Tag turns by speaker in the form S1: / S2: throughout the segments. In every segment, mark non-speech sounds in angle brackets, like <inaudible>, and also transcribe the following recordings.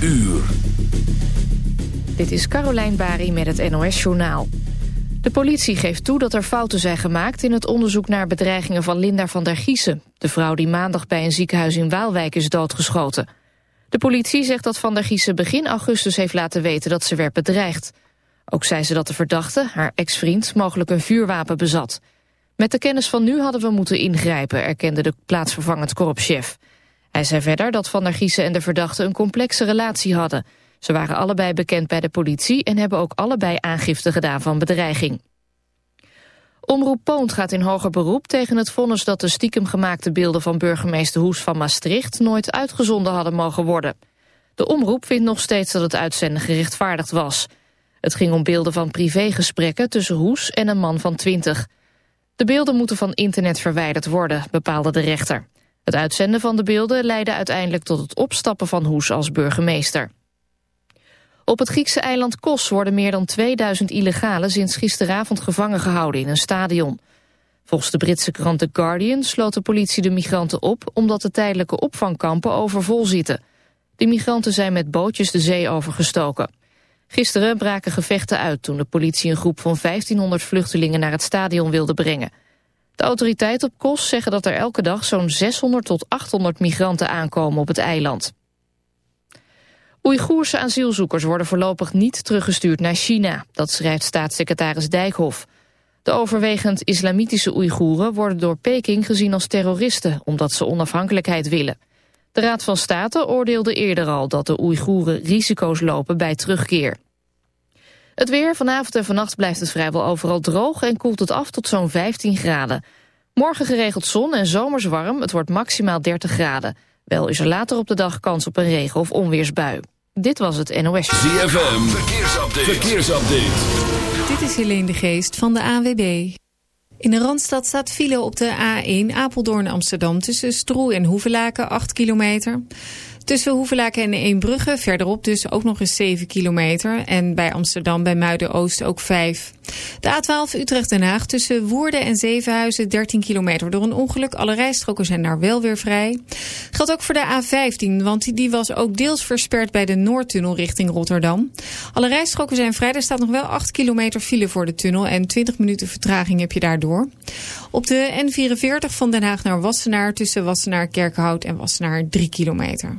S1: uur.
S2: Dit is Carolijn Bari met het NOS Journaal. De politie geeft toe dat er fouten zijn gemaakt... in het onderzoek naar bedreigingen van Linda van der Giezen... de vrouw die maandag bij een ziekenhuis in Waalwijk is doodgeschoten. De politie zegt dat van der Giezen begin augustus heeft laten weten... dat ze werd bedreigd. Ook zei ze dat de verdachte, haar ex-vriend, mogelijk een vuurwapen bezat. Met de kennis van nu hadden we moeten ingrijpen... erkende de plaatsvervangend korpschef. Hij zei verder dat Van der Giezen en de verdachte een complexe relatie hadden. Ze waren allebei bekend bij de politie en hebben ook allebei aangifte gedaan van bedreiging. Omroep Poont gaat in hoger beroep tegen het vonnis dat de stiekem gemaakte beelden van burgemeester Hoes van Maastricht nooit uitgezonden hadden mogen worden. De omroep vindt nog steeds dat het uitzenden gerechtvaardigd was. Het ging om beelden van privégesprekken tussen Hoes en een man van 20. De beelden moeten van internet verwijderd worden, bepaalde de rechter. Het uitzenden van de beelden leidde uiteindelijk tot het opstappen van Hoes als burgemeester. Op het Griekse eiland Kos worden meer dan 2000 illegalen sinds gisteravond gevangen gehouden in een stadion. Volgens de Britse krant The Guardian sloot de politie de migranten op omdat de tijdelijke opvangkampen overvol zitten. De migranten zijn met bootjes de zee overgestoken. Gisteren braken gevechten uit toen de politie een groep van 1500 vluchtelingen naar het stadion wilde brengen. De autoriteiten op Kos zeggen dat er elke dag zo'n 600 tot 800 migranten aankomen op het eiland. Oeigoerse asielzoekers worden voorlopig niet teruggestuurd naar China. Dat schrijft staatssecretaris Dijkhoff. De overwegend islamitische Oeigoeren worden door Peking gezien als terroristen... omdat ze onafhankelijkheid willen. De Raad van State oordeelde eerder al dat de Oeigoeren risico's lopen bij terugkeer. Het weer, vanavond en vannacht blijft het vrijwel overal droog... en koelt het af tot zo'n 15 graden. Morgen geregeld zon en zomers warm, het wordt maximaal 30 graden. Wel is er later op de dag kans op een regen- of onweersbui. Dit was het NOS.
S1: ZFM, verkeersupdate. verkeersupdate.
S3: Dit is Helene de Geest van de AWB. In de Randstad staat file op de A1 Apeldoorn-Amsterdam... tussen Stroe en Hoevelaken, 8 kilometer... Tussen Hoevelaken en Eembrugge verderop dus ook nog eens 7 kilometer. En bij Amsterdam bij Muiden-Oost ook 5. De A12 Utrecht-Den Haag tussen Woerden en Zevenhuizen 13 kilometer door een ongeluk. Alle rijstroken zijn daar wel weer vrij. Geldt ook voor de A15, want die was ook deels versperd bij de Noordtunnel richting Rotterdam. Alle rijstroken zijn vrij. Er staat nog wel 8 kilometer file voor de tunnel en 20 minuten vertraging heb je daardoor. Op de N44 van Den Haag naar Wassenaar tussen Wassenaar, Kerkenhout en Wassenaar 3 kilometer.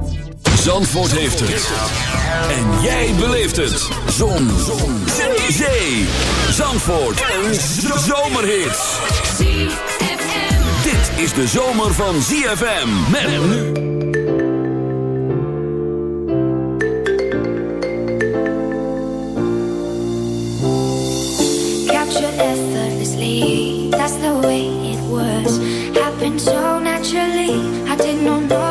S1: Zandvoort heeft het. En jij beleeft het. Zon. Zon. Zee. Zandvoort. Een zomerhit. Dit is de zomer van ZFM. Met nu.
S4: Captured effortlessly, that's the way it was. Happened so naturally, I did not know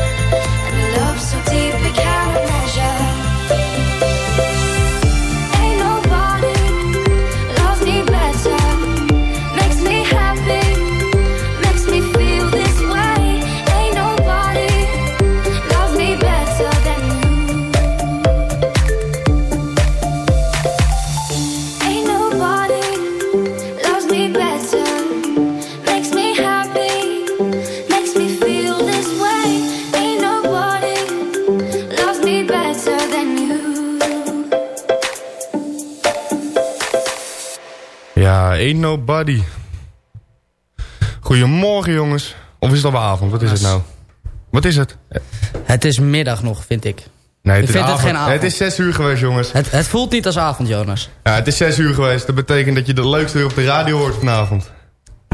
S4: Ain't nobody.
S5: Goedemorgen jongens. Of is het alweer avond? Wat is het nou? Wat is het?
S6: Het is middag nog, vind ik.
S5: Nee,
S6: Ik vind het geen avond.
S5: Het is zes uur geweest jongens.
S6: Het, het voelt niet als avond, Jonas.
S5: Ja, het is zes uur geweest. Dat betekent dat je de leukste weer op de radio hoort vanavond.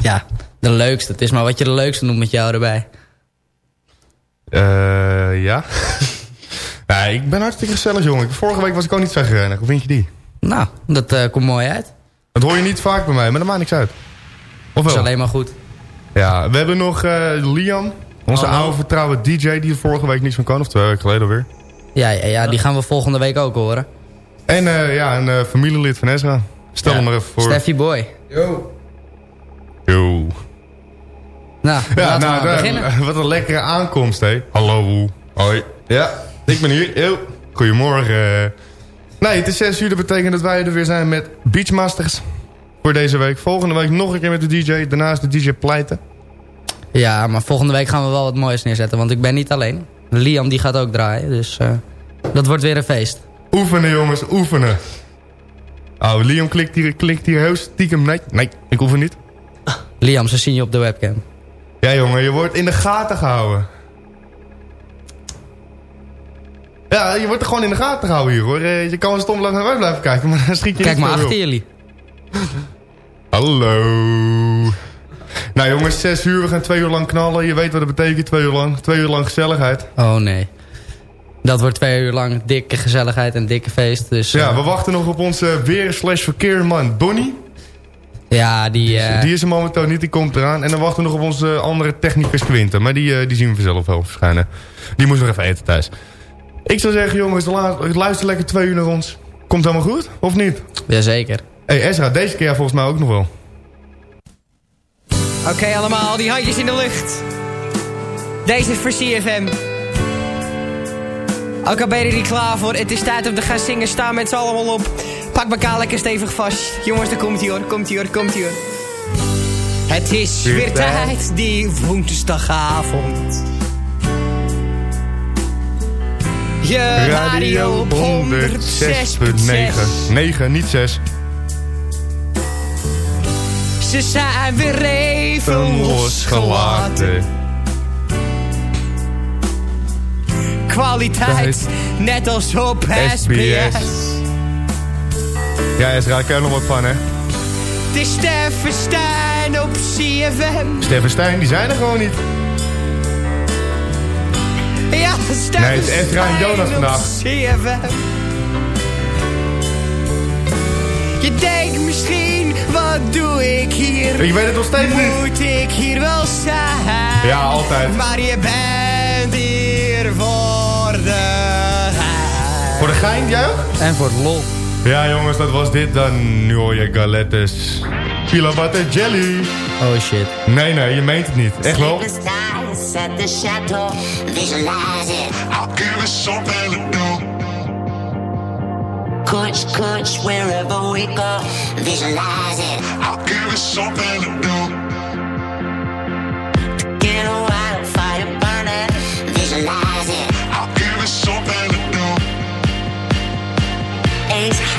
S6: Ja, de leukste. Het is maar wat je de leukste noemt met jou erbij.
S5: Eh, ja. <laughs> ik ben hartstikke gezellig jongen. Vorige week was ik ook niet zagrijnig. Hoe vind je die?
S6: Nou, dat eh, komt mooi uit.
S5: Dat hoor je niet vaak bij mij, maar dat maakt niks uit. Of
S6: Dat is
S5: wel?
S6: alleen maar goed.
S5: Ja, we hebben nog eh, Liam. Onze oude vertrouwde DJ die er vorige week niets van kan. Of twee weken geleden alweer.
S6: Ja, ja, ja, die gaan we volgende week ook horen.
S5: En eh, ja, een eh, familielid van Ezra. Stel
S6: Ja,
S5: hem maar even voor.
S6: Steffi Boy.
S5: Yo.
S6: Nou,
S5: Ja,
S6: laten we
S5: nou,
S6: beginnen. <laughs>
S5: wat een lekkere aankomst, hé. Hallo. Hoi. Ja, ik ben hier. Yo. Goedemorgen. Nee, het is 6 uur. Dat betekent dat wij er weer zijn met Beachmasters. Voor deze week. Volgende week nog een keer met de DJ. Daarnaast de DJ Pleiten.
S6: Ja, maar volgende week gaan we wel wat moois neerzetten. Want ik ben niet alleen. Liam die gaat ook draaien. Dus eh, dat wordt weer een feest.
S5: Oefenen, jongens. Oefenen. Oh, Liam klikt hier, klikt hier heel stiekem. Nee, nee, ik oefen niet.
S6: Liam, ze zien je op de webcam.
S5: Ja, jongen, je wordt in de gaten gehouden. Ja, je wordt er gewoon in de gaten gehouden hier, hoor. Eh, Je kan wel stom naar uit blijven kijken, <laughs> maar dan schiet je
S6: Kijk maar achter jullie.
S5: Hallo. Nou jongens, zes uur, we gaan twee uur lang knallen. Je weet wat dat betekent, twee uur lang. Twee uur lang gezelligheid.
S6: Oh nee. Dat wordt twee uur lang dikke gezelligheid en dikke feest. Dus
S5: Ja,
S6: eh,
S5: we wachten nog op onze weer slash verkeerman Donny.
S6: ja die... eh,
S5: Die is er momenteel niet, die komt eraan. En dan wachten we nog op onze andere technicus Quinten. Maar die, eh, die zien we vanzelf wel verschijnen. Die moest nog even eten thuis. Ik zou zeggen jongens, lu- luister lekker twee uur naar ons. Komt helemaal goed, of niet?
S6: Jazeker.
S5: Hé hey Ezra, deze keer volgens mij ook nog wel.
S7: Oké allemaal, die handjes in de lucht. Deze is voor CFM. Ook al ben je er niet klaar voor, het is tijd om te gaan zingen. Staan met z'n allemaal op. Pak elkaar lekker stevig vast. Jongens, daar komt ie hoor, komt ie hoor, komt ie hoor. Het is
S5: Weer tijd,
S7: die woensdagavond. Je radio op 106.6.
S5: 9, niet 6.
S7: Ze zijn weer even losgelaten. Kwaliteit, net als op SBS.
S5: Ja Ezra, daar ken je nog wat van hè.
S7: Het is Steffen Stijn op CFM.
S5: Steffen Stijn, die zijn er gewoon niet.
S7: Ja,
S5: Nee, het is Ezra en Jonas vandaag.
S7: CFM. Je denkt misschien, wat doe ik hier?
S5: Ik weet het nog steeds niet.
S7: Moet ik hier wel zijn?
S5: Ja, altijd.
S7: Maar je bent hier voor de gein.
S5: Voor de gein, ook?
S6: En voor het lol.
S5: Ja jongens, dat was dit dan. Nu hoor je galettes. Pila butter jelly.
S6: Oh shit.
S5: Nee, nee, je meent het niet. Echt wel?
S8: At the chateau, visualize it. I'll give it something to do. Kuch, kuch, wherever we go, visualize it. I'll give it something to do. Get a wildfire burning, visualize it. I'll give it something to do. Ace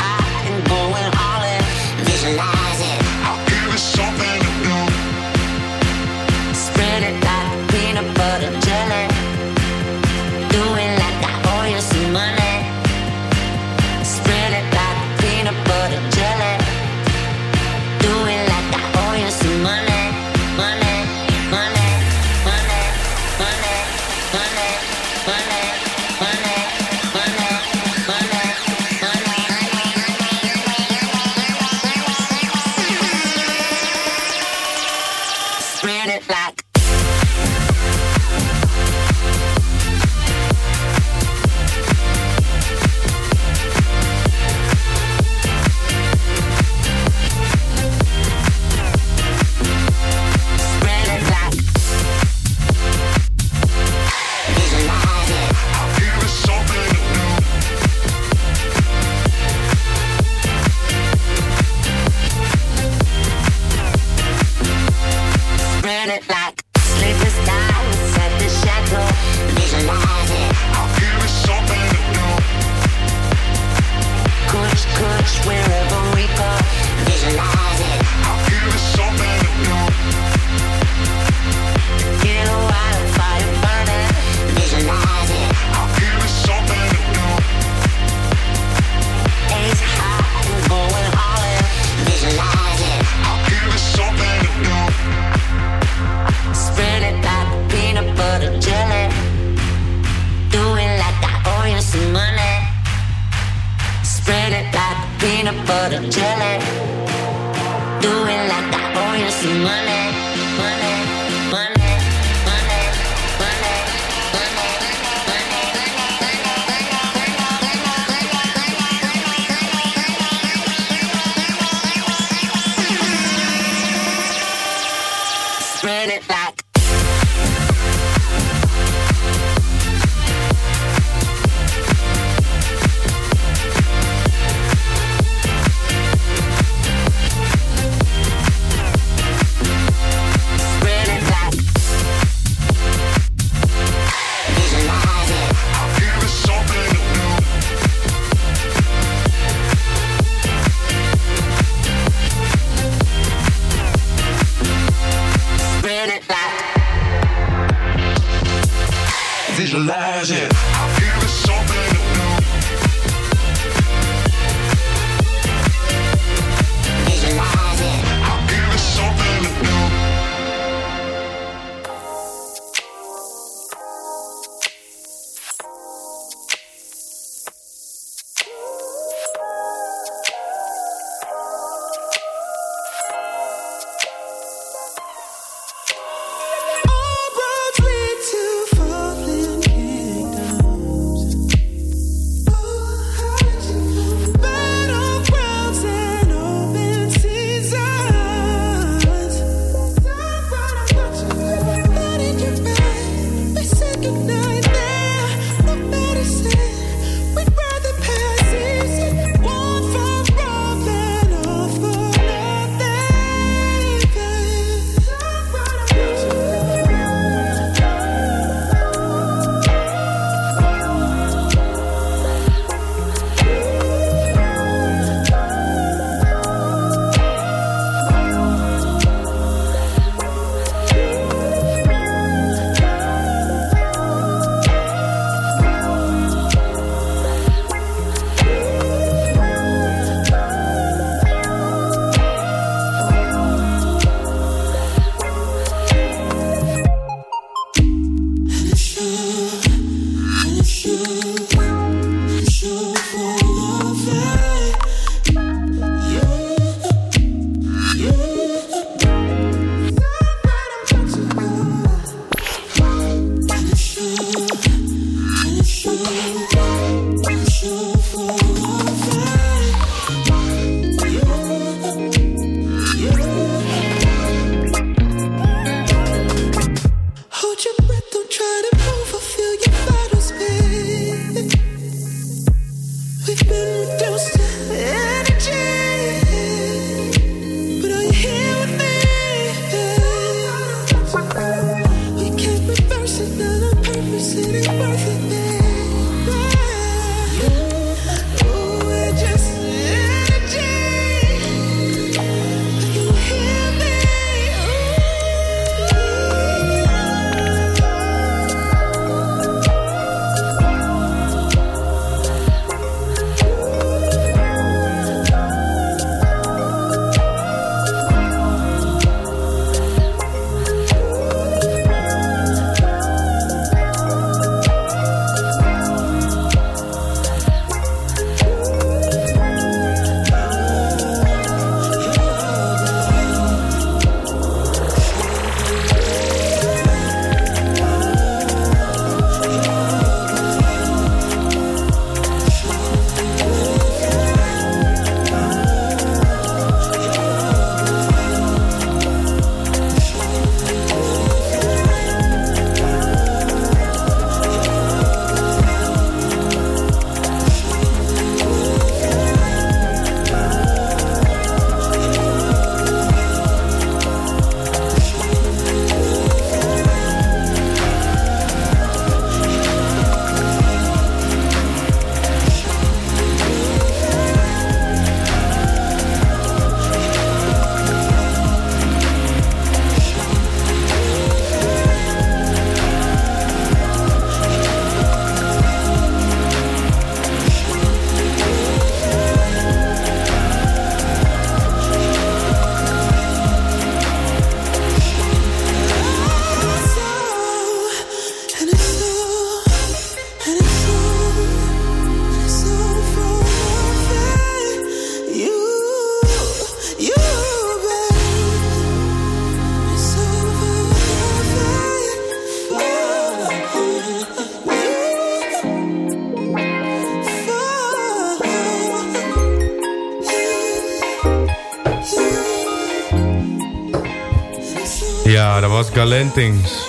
S5: Galentings.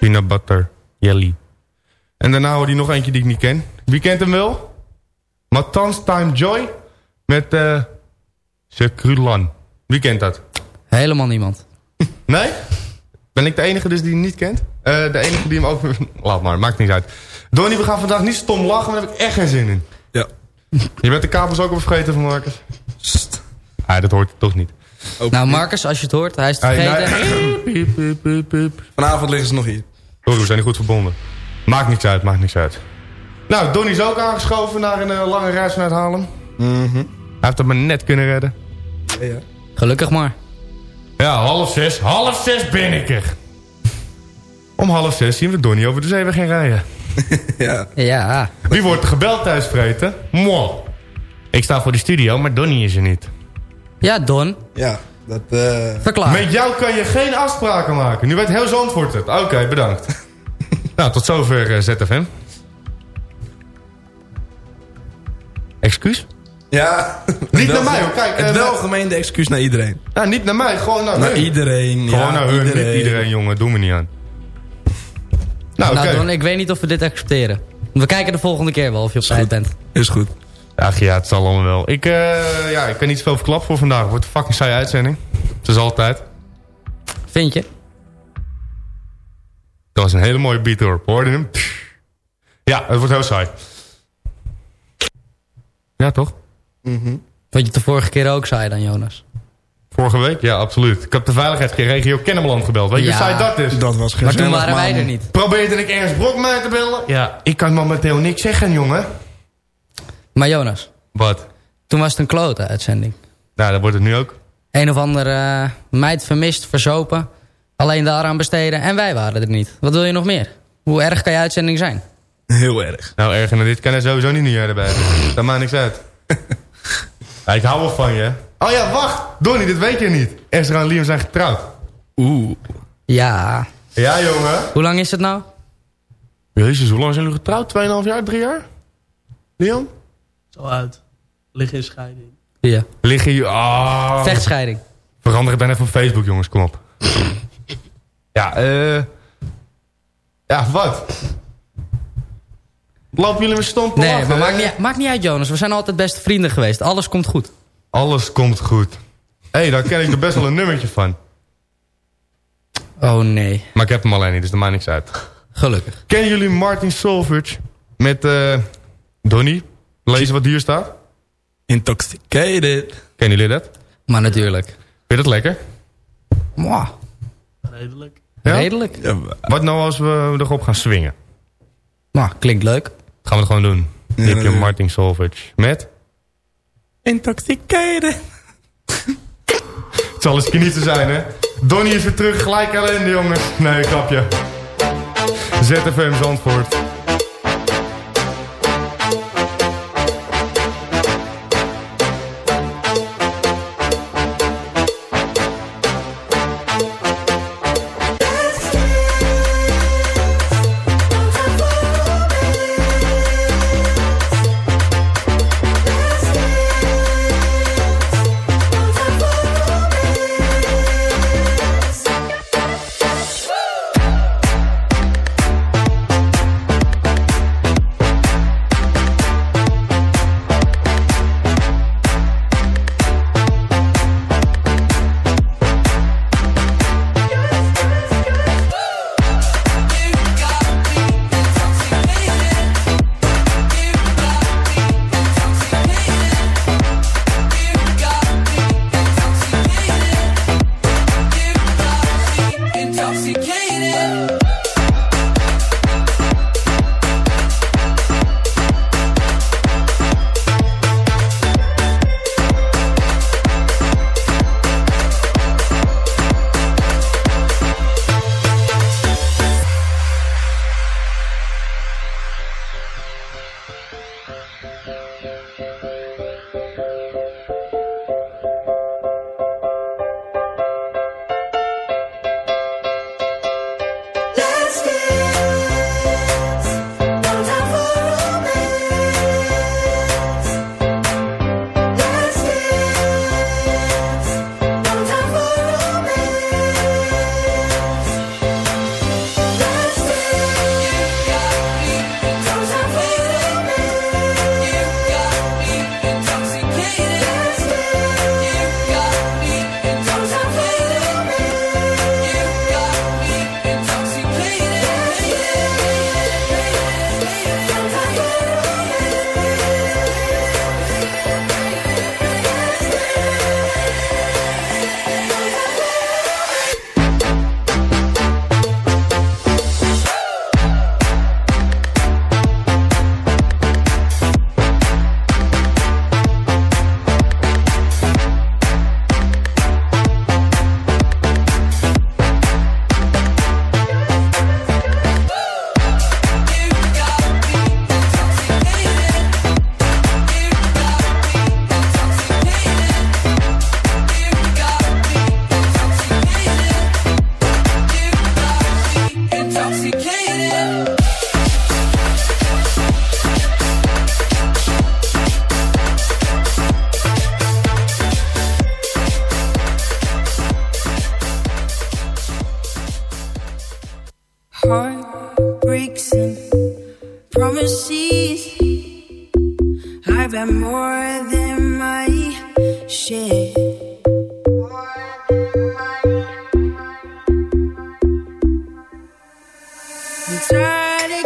S5: Peanut butter jelly. En daarna hoorde hij nog eentje die ik niet ken. Wie kent hem wel? Matans Time Joy met Secrulan. Wie kent dat?
S6: Helemaal niemand. <laughs>
S5: Nee? Ben ik de enige dus die hem niet kent? Eh, de enige die hem ook... <laughs> Laat maar, maakt niet uit. Donnie, we gaan vandaag niet stom lachen, maar daar heb ik echt geen zin in.
S9: Ja.
S5: Je bent de kabels ook al vergeten van Marcus? Ah, dat hoort toch niet.
S6: Nou, Marcus, als je het hoort, hij is
S5: Hey, <laughs> piep, piep, piep.
S9: Vanavond liggen ze nog hier.
S5: Sorry, we zijn niet goed verbonden. Maakt niks uit, maakt niks uit. Nou, Donnie is ook aangeschoven naar een eh, lange reis vanuit Haarlem.
S9: Mhm.
S5: Hij heeft het maar net kunnen redden.
S9: Ja, ja.
S6: Gelukkig maar.
S5: Ja, half zes. Half zes ben ik er. Om half zes zien we Donnie over de zeeweg gaan rijden. <laughs>
S9: ja.
S6: Ja.
S5: Wie wordt er gebeld thuis, vreten? Moi. Ik sta voor de studio, maar Donnie is er niet.
S6: Ja, Don.
S9: Ja, dat... eh
S6: Verklaar.
S5: Met jou kan je geen afspraken maken. Nu weet heel Zandvoort het. Oké, bedankt. <laughs> nou, tot zover eh, ZFM. Excuus?
S9: Ja.
S5: Niet naar mij hoor. Kijk,
S9: Het
S5: eh,
S9: welgemeende excuus naar iedereen.
S5: Ja, niet naar mij, gewoon naar
S9: Naar
S5: hun.
S9: iedereen.
S5: Gewoon
S9: ja,
S5: naar hun,
S9: iedereen.
S5: niet iedereen, jongen. Doe me niet aan. Nou,
S6: Nou. Don, ik weet niet of we dit accepteren. We kijken de volgende keer wel of je op tijd bent.
S9: Is goed.
S5: Ach ja, het zal allemaal wel. Ik, eh, ja, ik kan niet zoveel verklappen voor vandaag. Het wordt een fucking saaie uitzending. Zoals altijd.
S6: Vind je?
S5: Dat was een hele mooie beat hoor. Hoorde je hem? Ja, het wordt heel saai. Ja, toch?
S6: Vond je het de vorige keer ook saai dan, Jonas?
S5: Vorige week? Ja, absoluut. Ik heb de veiligheidsregio Kennemerland gebeld. Weet je
S6: Ja.
S5: hoe saai dat is?
S9: Dat was
S6: Maar toen waren wij er niet.
S5: Probeerde ik Ernst Brok mij te bellen? Ja, ik kan momenteel niks zeggen, jongen.
S6: Maar Jonas,
S5: Wat?
S6: toen was het een klote uitzending.
S5: Nou, dat wordt het nu ook.
S6: Een of andere eh, meid vermist, verzopen. Alleen daaraan besteden en wij waren er niet. Wat wil je nog meer? Hoe erg kan je uitzending zijn?
S9: Heel erg.
S5: Nou, erger dan dit kan er sowieso niet erbij zijn. Dat maakt niks uit. <laughs> ja, ik hou wel van je. Oh ja, wacht. Donnie, dit weet je niet. Ezra en Liam zijn getrouwd.
S9: Oeh.
S6: Ja.
S5: Ja, jongen.
S6: Hoe lang is het nou?
S5: Jezus, hoe lang zijn jullie getrouwd? 2,5 jaar? 3 jaar? Liam?
S10: Zo uit. Liggen in scheiding.
S6: Ja.
S5: Liggen jullie... Ah.
S6: Vechtscheiding.
S5: Verander het dan even op Facebook, jongens. Kom op. ja, eh... ja, wat? Lopen jullie me stom te
S6: Nee,
S5: lachen,
S6: maar maakt niet, maakt niet uit, Jonas. We zijn altijd beste vrienden geweest. Alles komt goed.
S5: Alles komt goed. Hé, hey, daar ken ik er best wel een nummertje van.
S6: Oh nee.
S5: Maar ik heb hem alleen niet, dus dat maakt niks uit.
S6: Gelukkig.
S5: Kennen jullie Martin Solveig met eh Donnie? Lezen wat hier staat?
S9: Intoxicated.
S5: Kennen jullie dat?
S6: Maar natuurlijk.
S5: Vind je dat lekker?
S6: Mwah.
S10: Redelijk.
S5: Ja?
S6: Redelijk.
S9: Ja,
S5: Wat nou als we erop gaan swingen?
S6: Nou, klinkt leuk.
S5: Gaan we het gewoon doen.
S9: Ja,
S5: je. Martin Solveig met...
S9: intoxicated.
S5: Het zal eens keer niet te zijn, hè? Donnie is weer terug, gelijk ellende, jongens. Nee, grapje. ZFM Zandvoort.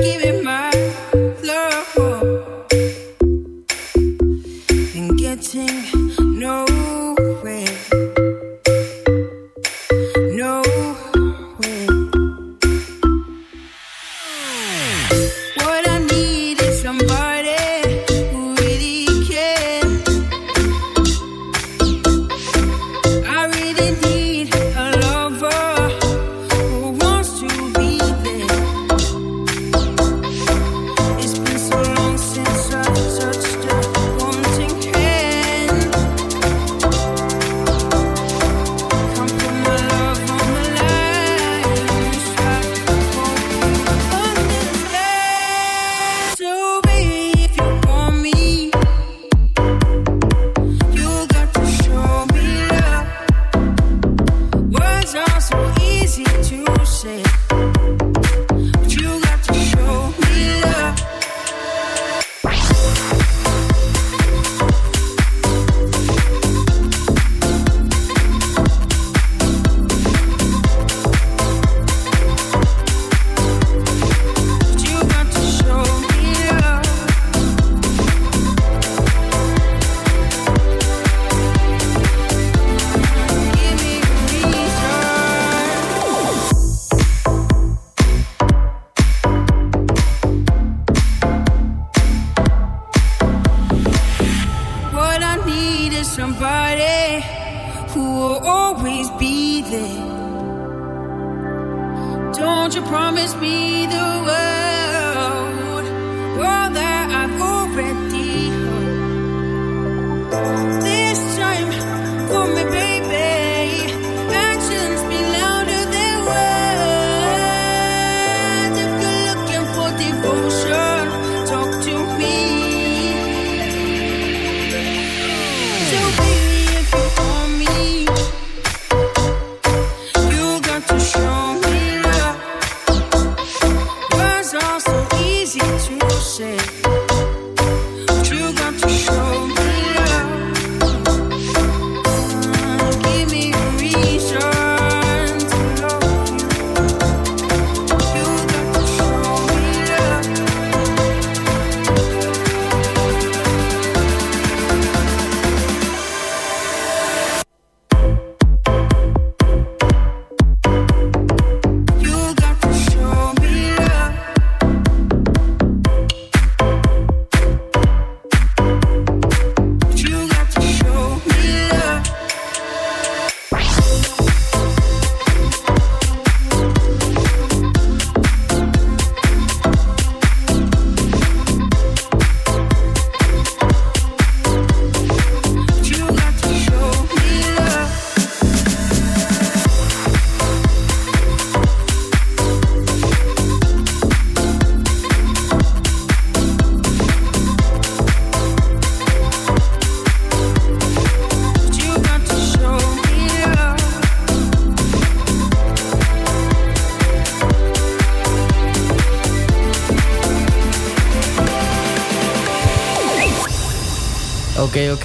S11: Tired of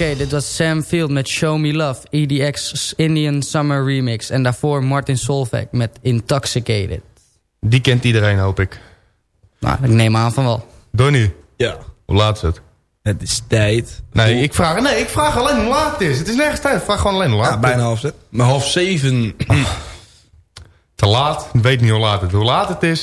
S6: Oké, dit was Sam Field met Show Me Love, EDX Indian Summer Remix. En daarvoor Martin Solveig met Intoxicated.
S5: Die kent iedereen, hoop ik.
S6: Nou, ik neem aan van wel.
S5: Donnie,
S9: Ja.
S5: hoe laat is het?
S9: Het is tijd.
S5: Nee, ik vraag, nee, ik vraag alleen hoe laat het is. Het is nergens tijd. Ik vraag gewoon alleen hoe laat
S9: Ja, bijna half zes. Maar half zeven.
S5: Te laat. Ik weet niet hoe laat het Hoe laat het is,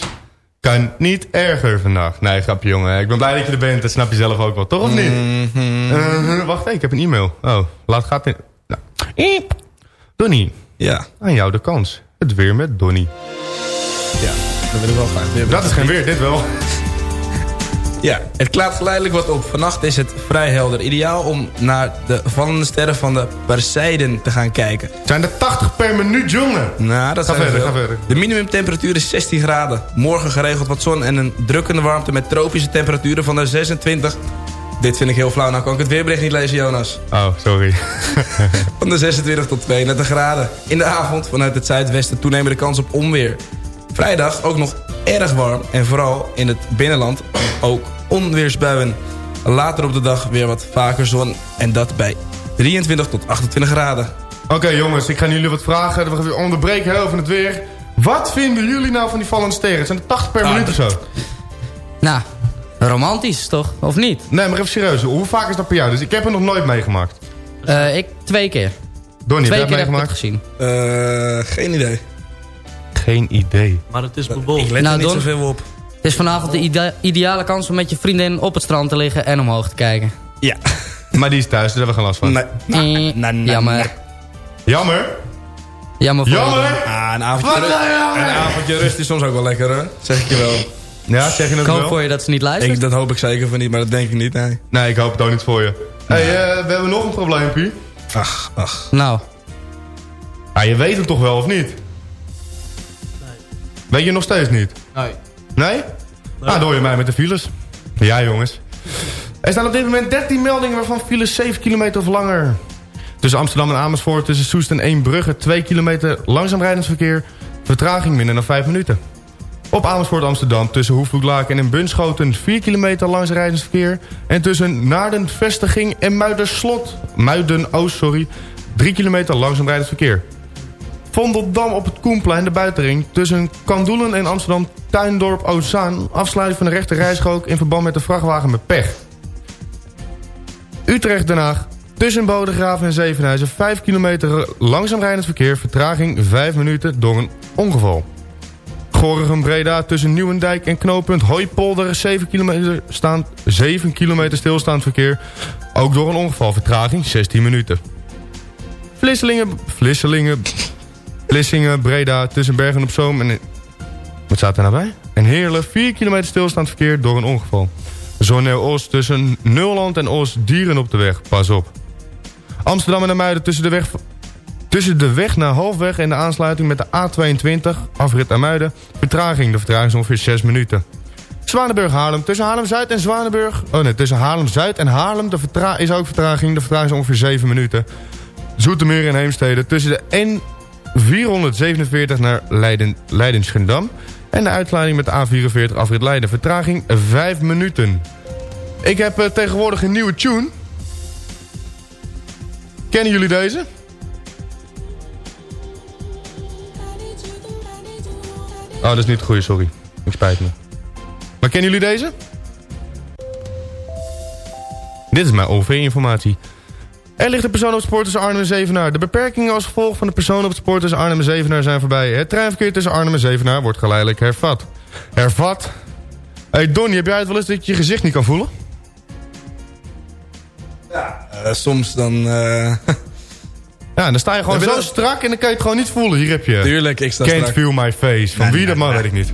S5: kan niet erger vandaag. Nee, grapje jongen. Ik ben blij dat je er bent. Dat snap je zelf ook wel. Toch of niet?
S9: Mhm.
S5: Eh, wacht, hey, ik heb een e-mail. Oh, laat gaat in. Nou. Donnie,
S9: Ja,
S5: aan jou de kans. Het weer met Donnie.
S9: ja. Dat wil ik wel graag.
S5: Dat is geen weer, dit wel.
S9: Ja, het klaart geleidelijk wat op. Vannacht is het vrij helder. Ideaal om naar de vallende sterren van de Perseiden te gaan kijken.
S5: Zijn er 80 per minuut, jongen?
S9: Nou, dat
S5: Ga
S9: zijn er
S5: verder, ga verder.
S9: De minimumtemperatuur is 16 graden. Morgen geregeld wat zon en een drukkende warmte met tropische temperaturen van de 26. Dit vind ik heel flauw. Nou kan ik het weerbericht niet lezen, Jonas.
S5: Oh, sorry. <laughs>
S9: Van de 26 tot 32 graden. In de avond vanuit het zuidwesten toenemende kans op onweer. Vrijdag ook nog erg warm en vooral in het binnenland ook onweersbuien. Later op de dag weer wat vaker zon. En dat bij 23 tot 28 graden.
S5: Oké jongens, ik ga jullie wat vragen. We gaan weer onderbreken heel van het weer. Wat vinden jullie nou van die vallende sterren? Het zijn er 80 per
S9: Ah,
S5: minuut of zo.
S6: Nou, romantisch toch? Of niet?
S5: Nee, maar even serieus. Hoe vaak is dat per jaar? Dus ik heb het nog nooit meegemaakt.
S6: Eh, ik twee keer.
S5: Donnie,
S6: twee
S5: heb
S6: keer
S5: jij
S6: heb ik
S5: het
S6: het
S5: meegemaakt?
S6: gezien.
S9: Eh, geen idee.
S5: Geen idee.
S10: Maar het is
S9: Ik
S10: bewolkt.
S9: let
S6: Nou,
S9: er niet
S6: Don-
S9: zoveel op.
S6: Het is vanavond de ide- ideale kans om met je vriendin op het strand te liggen en omhoog te kijken.
S9: Ja. <laughs>
S5: Maar die is thuis, dus daar hebben we geen last van.
S9: Nee.
S6: Eh,
S9: na, na,
S6: jammer.
S5: Jammer.
S6: Jammer voor
S5: Jammer.
S9: Ah, een avondje, rust,
S5: jammer?
S9: een avondje rust is soms ook wel lekker, hè? Zeg ik je wel.
S5: Ja, zeg je het
S6: Ik hoop
S5: wel?
S6: voor je dat ze niet luistert.
S9: Ik, dat hoop ik zeker van niet, maar dat denk ik niet, nee.
S5: Nee, ik hoop het ook niet voor je. hey, eh, we hebben nog een probleempje.
S9: Ach, ach.
S6: Nou,
S5: Ah, je weet het toch wel, of niet? Weet je nog steeds niet?
S10: Nee.
S5: Nee? Ah, dan hoor je mij met de files. Ja, jongens. Er staan op dit moment 13 meldingen waarvan files 7 kilometer of langer. Tussen Amsterdam en Amersfoort, tussen Soest en Eembrugge... 2 kilometer langzaam rijdend verkeer. Vertraging minder dan 5 minuten. Op Amersfoort Amsterdam tussen Hoefvloeklaken en Bunschoten... 4 kilometer langzaam rijdend verkeer. En tussen Naarden Vestiging en Muiderslot... Muiden-Oost, sorry... 3 kilometer langzaam rijdend verkeer. Vondeldam op het Koenplein, de buitenring... tussen Kandoelen en Amsterdam Tuindorp Ozaan... afsluiting van de rechte in verband met de vrachtwagen met pech. Utrecht Den Haag tussen Bodegraven en Zevenhuizen... 5 kilometer langzaam rijdend verkeer... vertraging 5 minuten door een ongeval. Gorinchem Breda tussen Nieuwendijk en knooppunt Hooipolder... 7 kilometer, staand, 7 kilometer stilstaand verkeer... ook door een ongeval, vertraging 16 minuten. Vlisselingen... Vlisselingen... Vlissingen, Breda, tussen Bergen op Zoom en... Wat staat er nou bij? En Heerlen, 4 kilometer stilstaand verkeer door een ongeval. Zoneel Oost tussen Nulland en Oost dieren op de weg. Pas op. Amsterdam en de Muiden tussen de weg, tussen de weg naar Halfweg en de aansluiting met de A22, afrit naar Muiden. Vertraging, de vertraging is ongeveer 6 minuten. Zwanenburg Haarlem, tussen Haarlem-Zuid en Zwanenburg... Oh nee, tussen Haarlem-Zuid en Haarlem de is ook vertraging. De vertraging is ongeveer 7 minuten. Zoetermeer en Heemstede tussen de N447 naar Leiden, Leiden-Schendam... en de uitleiding met de A44 afrit Leiden. Vertraging 5 minuten. Ik heb eh, tegenwoordig een nieuwe tune. Kennen jullie deze? Oh, dat is niet het goede, sorry. Ik spijt me. Maar kennen jullie deze? Dit is mijn OV-informatie. Er ligt een persoon op het spoor tussen Arnhem en Zevenaar. De beperkingen als gevolg van de persoon op het spoor tussen Arnhem en Zevenaar zijn voorbij. Het treinverkeer tussen Arnhem en Zevenaar wordt geleidelijk hervat. Hervat? hey Donnie, heb jij het wel eens dat je je gezicht niet kan voelen?
S9: Eh, soms dan... eh, <laughs>
S5: Ja, dan sta je gewoon zo strak en dan kan je het gewoon niet voelen. Hier heb je.
S9: Tuurlijk, ik sta
S5: Can't
S9: strak.
S5: feel my face. Van
S9: Nee,
S5: wie
S9: nee,
S5: dat man
S9: nee.
S5: weet ik niet.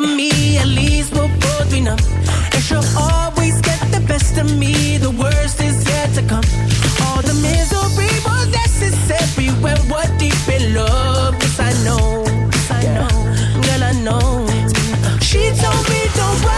S12: to me, at least we'll both be numb. And she'll always get the best of me, the worst is yet to come. All the misery was necessary when we're deep in love. Cause I know, cause I know, girl, I know. She told me don't run.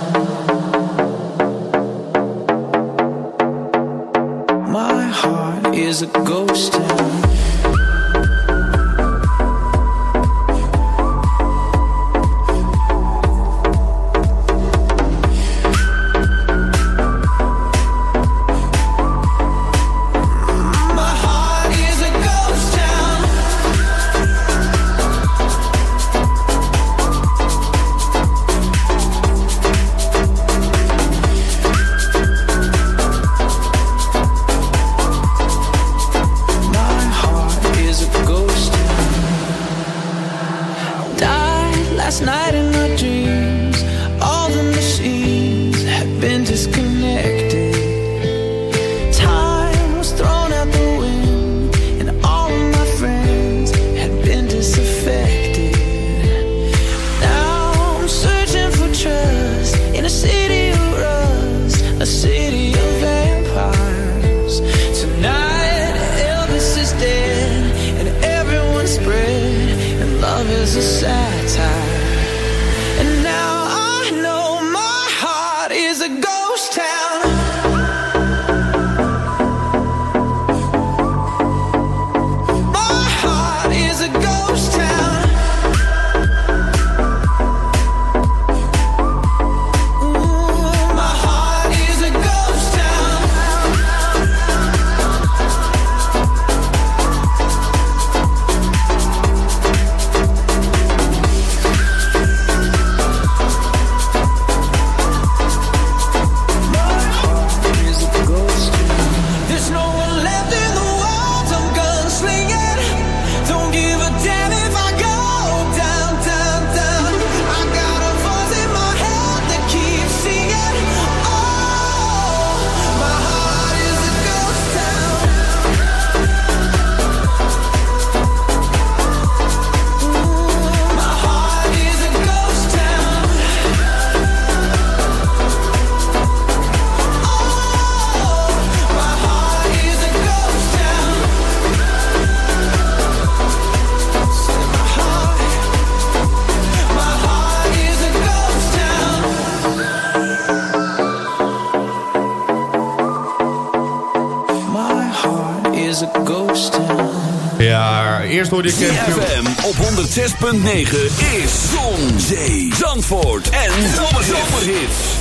S1: 106.9 is Zon, Zee, Zandvoort en Zomerhits.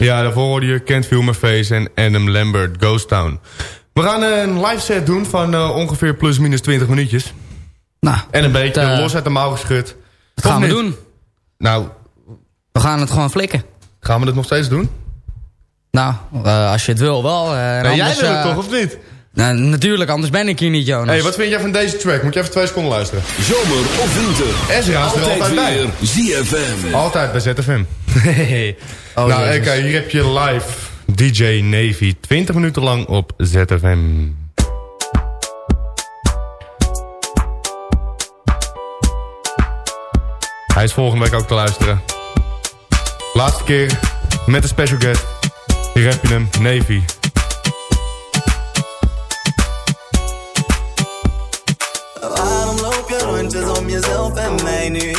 S5: Ja, daarvoor hoorde je Kent Face en Adam Lambert, Ghost Town. We gaan eh, een live set doen van eh, ongeveer plus minus 20 minuutjes.
S6: Nou,
S5: En een beetje
S6: eh,
S5: los uit de mouw geschud.
S6: Dat gaan we
S5: niet?
S6: doen.
S5: Nou,
S6: We gaan het gewoon flikken.
S5: gaan we het nog steeds doen?
S6: Nou, eh, als je het wil wel. eh,
S5: Nee, jij wil het toch, of niet?
S6: Nou, natuurlijk, anders ben ik hier niet, Jonas.
S5: hey, wat vind jij van deze track? Moet je even twee seconden luisteren.
S1: Zomer of winter.
S5: Ezra is er altijd bij.
S1: ZFM.
S5: Altijd bij ZFM. <laughs>
S6: Oh,
S5: nou, oké, hier heb je live DJ Navy. 20 minuten lang op ZFM. Hij is volgende week ook te luisteren. Laatste keer met een special guest. Hier heb je hem, Navy.
S13: Je rondjes om jezelf en mij nu?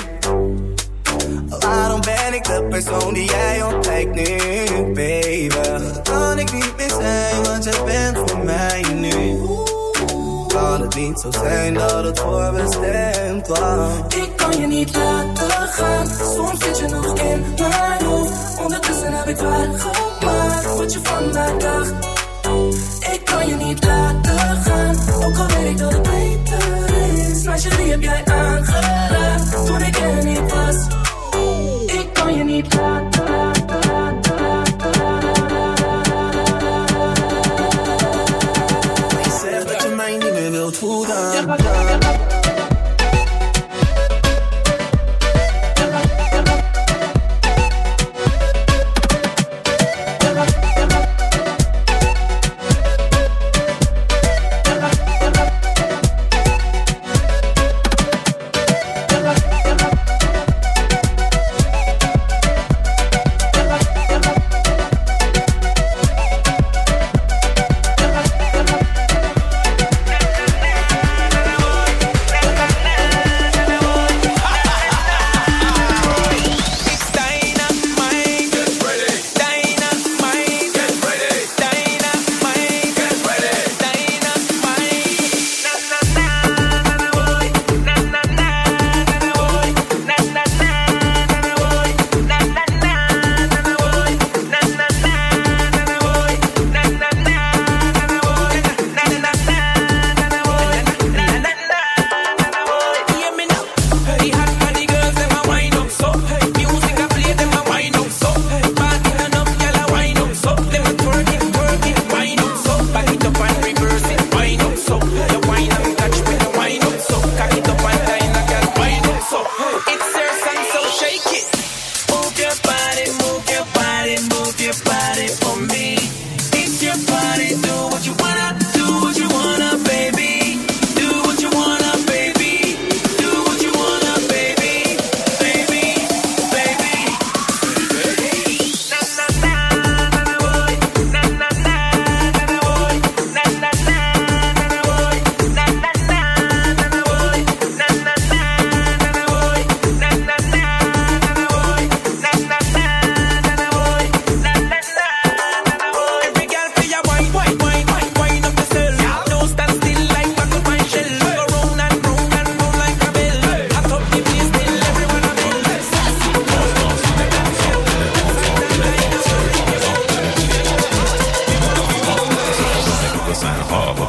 S13: Waarom ben ik de persoon die jij ontdekt nu, baby? Kan ik niet meer zijn, want jij bent voor mij nu. Kan het niet zo zijn dat het voorbestemd was?
S14: Ik kan je niet laten gaan. Soms zit je nog in mijn hoofd. Ondertussen heb ik waargemaakt wat je van mij dacht. Ik kan je niet laten gaan. Ook al weet ik dat het beter. Meisje, wie heb jij aangeraakt toen ik er niet was? Ik kan je niet laten, laten, laten,
S13: Je zegt dat je mij niet meer wilt, voel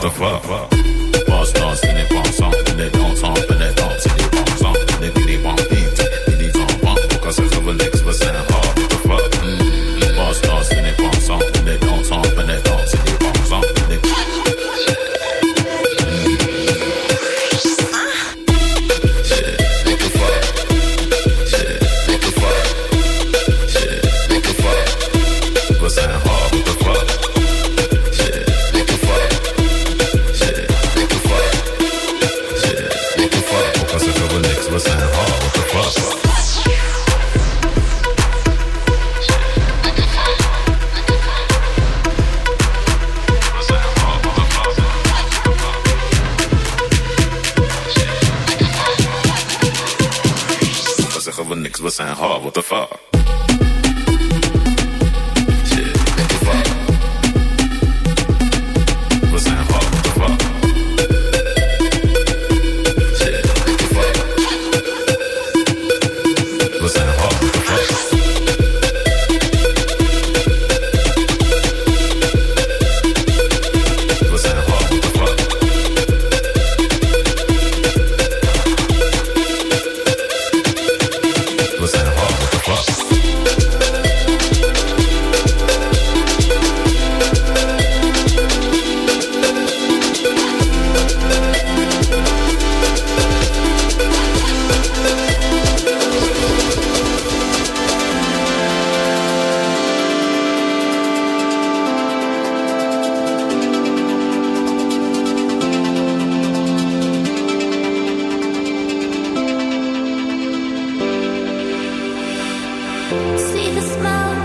S15: the fuck?
S4: See the smoke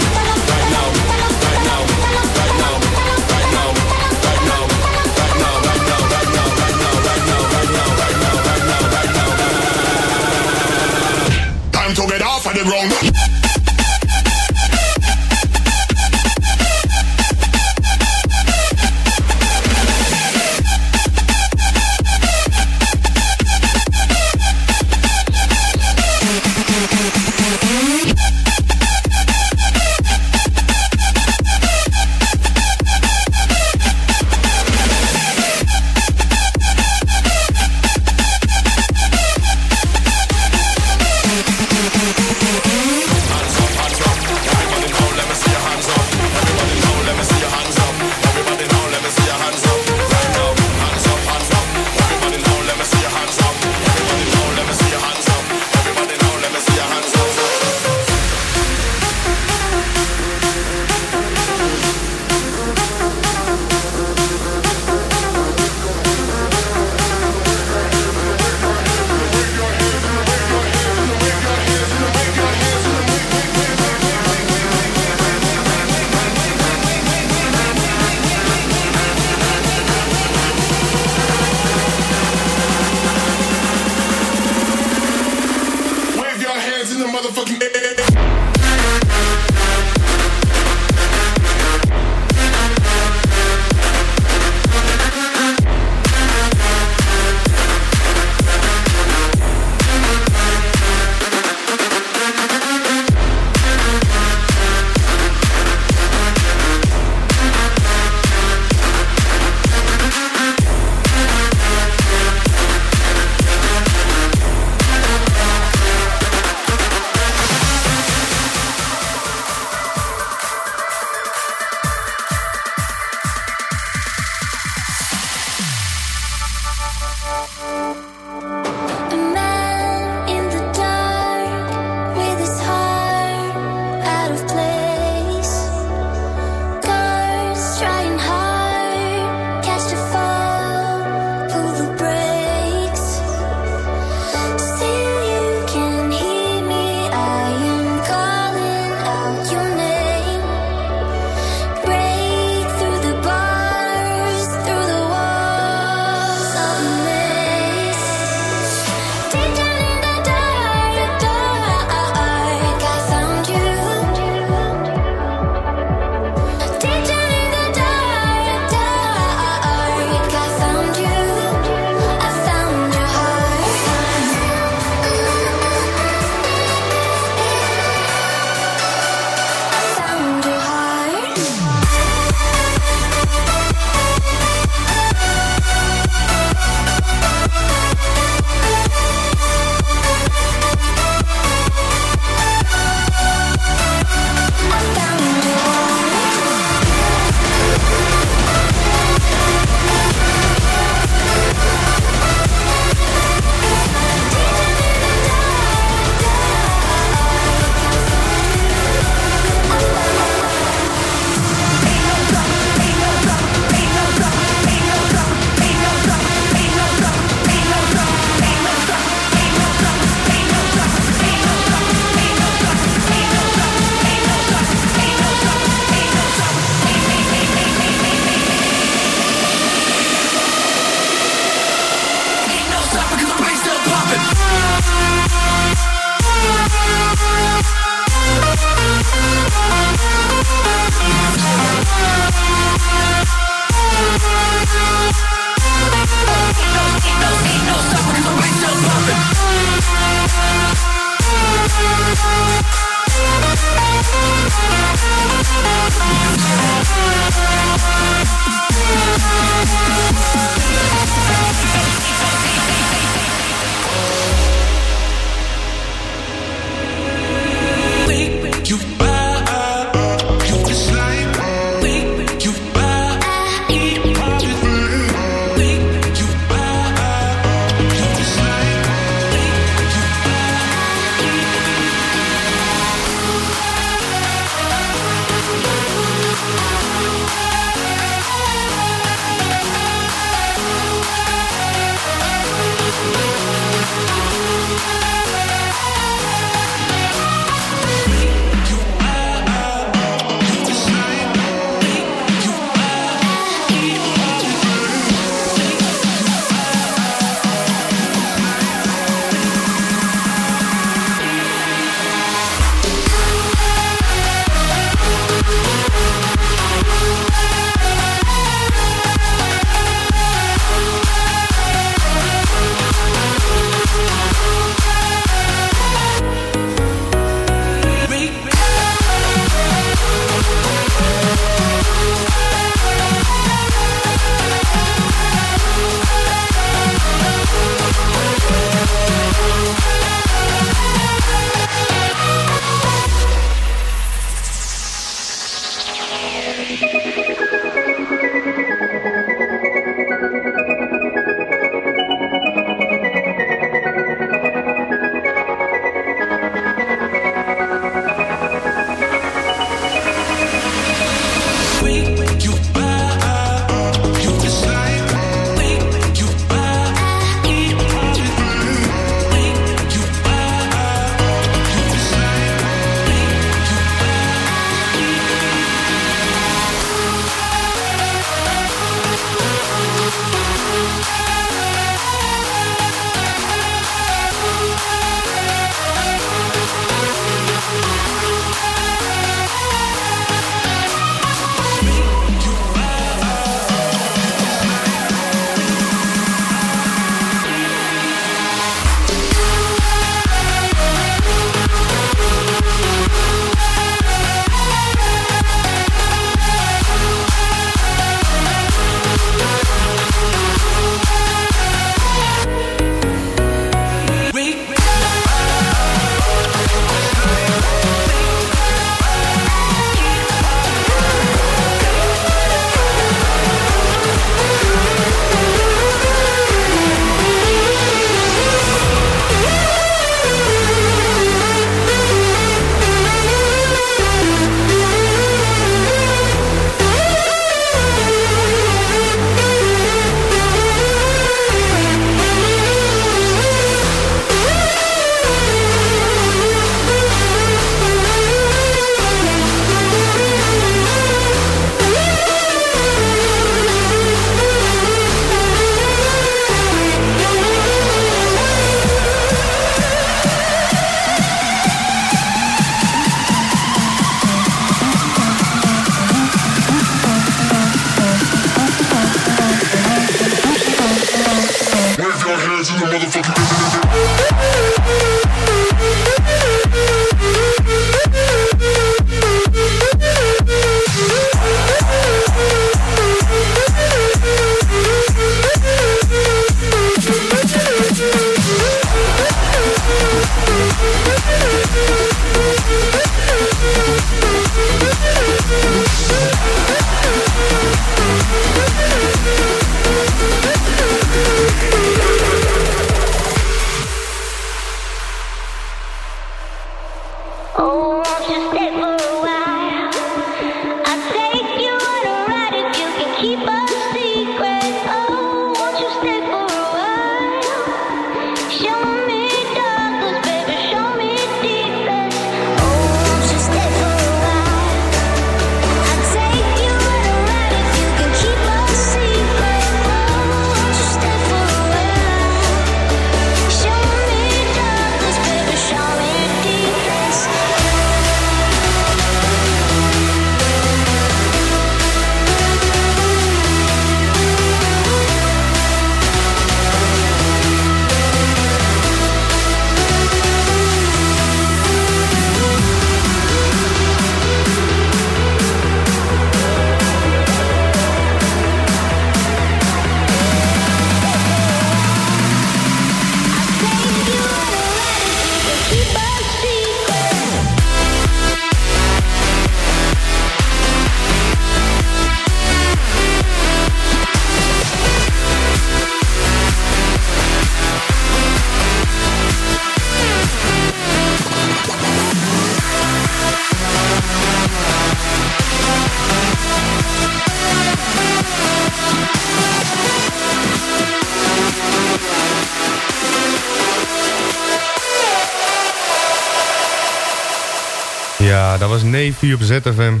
S5: Ja, dat was Navy op.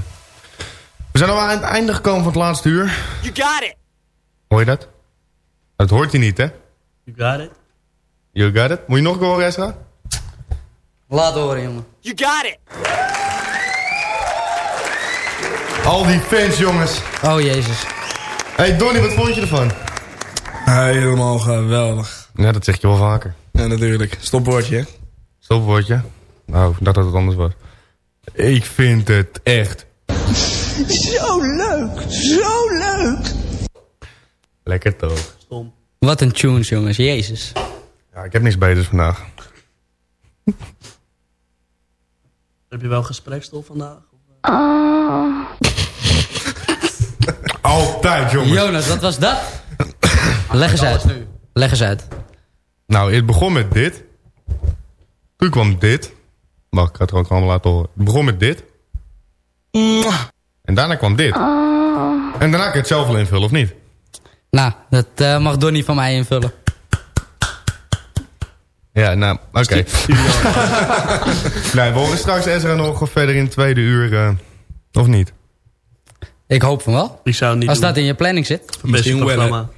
S5: We zijn al aan het einde gekomen van het laatste uur.
S7: You got it.
S5: Hoor je dat? Dat hoort hij niet, hè?
S10: You got it?
S5: You got it? Moet je nog een keer horen?
S6: Laat horen, jongen.
S7: You got it.
S5: Al die fans, jongens.
S6: Oh, jezus.
S5: hey, Donnie, wat vond je ervan?
S9: Helemaal geweldig.
S5: Ja, dat zeg je wel vaker.
S9: Ja, natuurlijk. Stopwoordje?
S5: Stopwoordje? Nou, ik dacht dat het anders was. Ik vind het echt
S16: Zo leuk, zo leuk.
S5: lekker toch.
S10: Stom.
S6: Wat een tunes, jongens. Jezus.
S5: Ja, ik heb niks beters vandaag. <laughs>
S10: Heb je wel gesprekstof vandaag? <laughs>
S5: Altijd, jongens.
S6: Jonas, wat was dat? Leg eens uit. Leg eens uit.
S5: Nou, het begon met dit. Toen kwam dit. Wacht, ik ga het ook allemaal laten horen. Het begon met dit. En daarna kwam dit. En daarna kan je het zelf wel invullen, of niet?
S6: Nou, dat eh, mag Donnie van mij invullen.
S5: Ja, nou, oké. <laughs> nee, we horen straks Ezra nog verder in het tweede uur, eh, of niet?
S6: Ik hoop van wel.
S10: Ik zou niet
S6: Als
S10: doen.
S6: dat in je planning zit.
S10: Beste
S9: wel.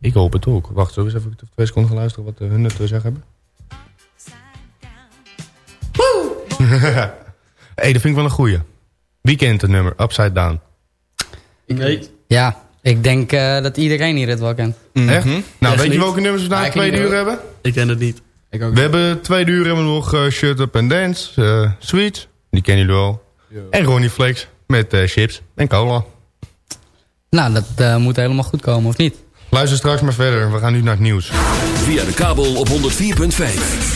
S5: Ik hoop het ook. Wacht, we eens even twee seconden gaan luisteren wat eh, hun te zeggen hebben? <laughs> hey, dat vind ik wel een goeie. Weekend het nummer, Upside Down.
S10: Ik weet.
S6: Ja, ik denk eh, dat iedereen hier het wel kent.
S5: Echt? Nou,
S10: Echt
S5: weet je welke nummers we na
S6: die
S5: uur hebben?
S10: Ik ken het niet.
S6: Ik ook.
S5: We hebben tweede uur hebben we nog eh, Shut Up and Dance, eh Sweet, die kennen jullie wel. En Ronnie Flex met eh, chips en cola.
S6: Nou, dat eh, moet helemaal goed komen, of niet?
S5: Luister straks maar verder, we gaan nu naar het nieuws.
S1: Via de kabel op 104.5.